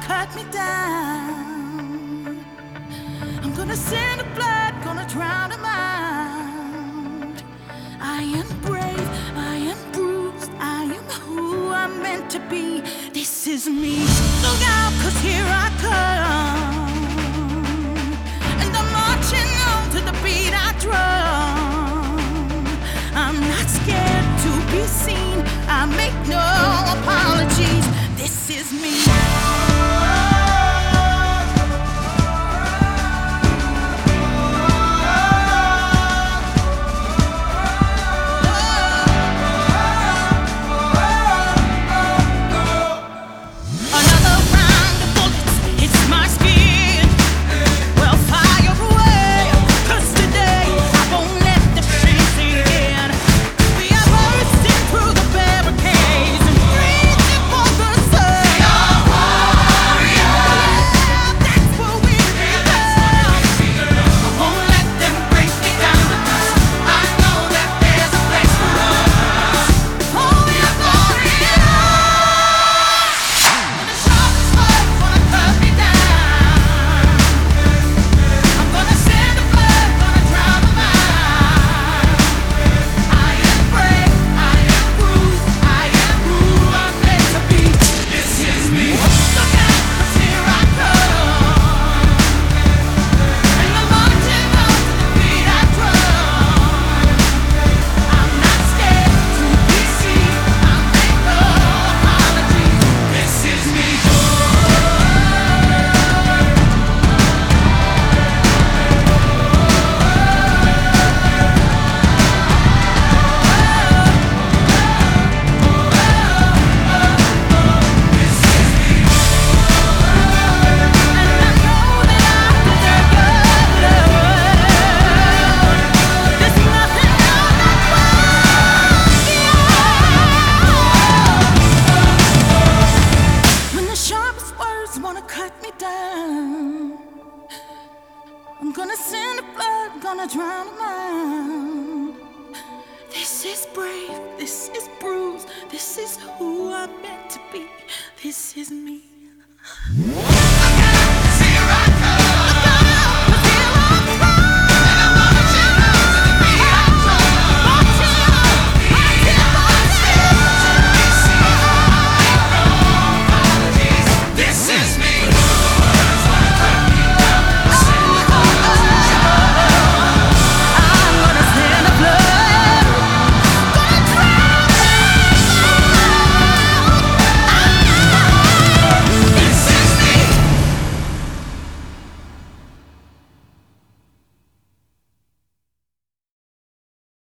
cut me down, I'm gonna send a blood, gonna drown a mind. I am brave, I am bruised, I am who I'm meant to be. This is me. Look out, cause here I come. And I'm marching on to the beat I drum. I'm not scared to be seen, I make no apologies. This is me. I'm gonna send the blood, gonna drown a mind. This is brave, this is bruised, this is who I'm meant to be. This is me.